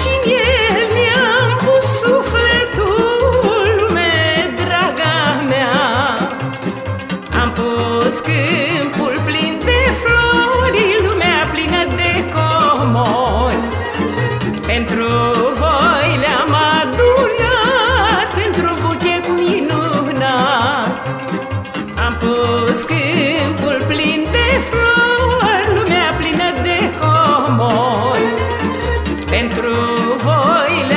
și în mi-am pus sufletul, lume draga mea. Am pus câmpul plin de flori, lumea plină de comori. Pentru voi le-am adunat într-un buchet minunat. Am pus Oh